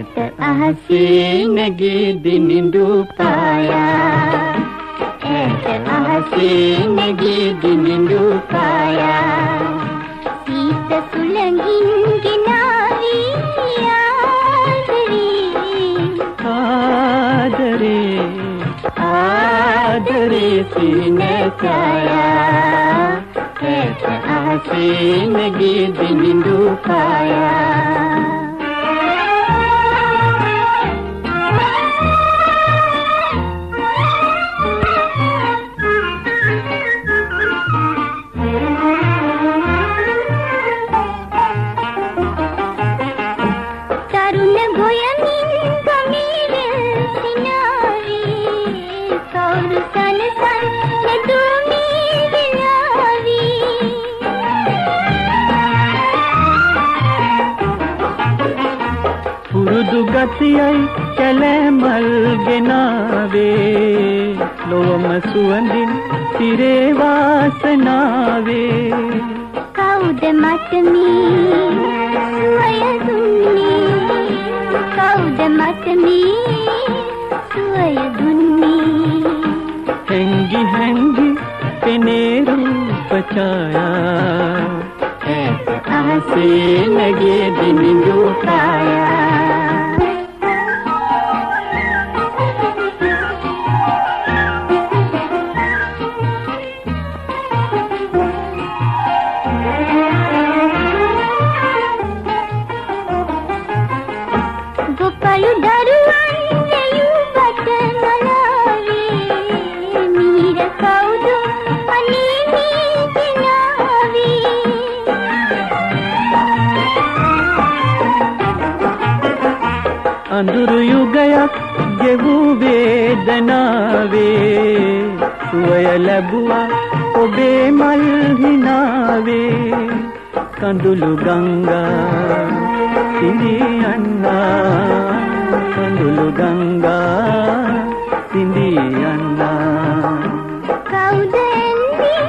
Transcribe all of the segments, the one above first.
අහසේ නැගී දිනිඳු පායා. ඇත අහසේ නැගී දිනිඳු පායා. සීත සුළඟින් ගෙනාවි ආදරේ. ආදරේ සිනකයා ඇත අහසේ නැගී දිනිඳු පායා පුරුදු ගතියයි කැලෑමල් ගෙනාවේ ලොවම සුවඳින් පිරේ වාසනාවේ කවුද මට මේ සුවය දුන්නේ කවුද මට මේ සුවය දුන්නේ හැංගි හැංගි පෙනේ රූප ඡායා ඇත අහසේ නැගේ දිනිඳු කායා අඳුරු යුගයක් ගෙවූ වේදනාවේ. සුවය ලැබුවා ඔබේ මල් හිනාවේ. කඳුළු ගංගා සිඳියන්නා කඳුළු ගංගා සිඳියන්නා කවුද එන්නේ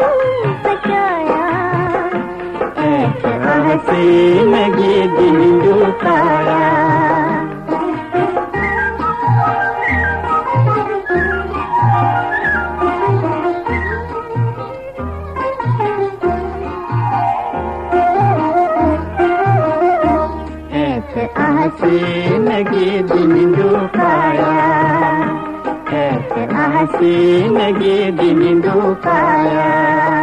රූප ඡායා ඇත අහසේ අහසේ නැගී දිනිඳු කායා ඇත අහසේ නැගී දිනිඳු කායා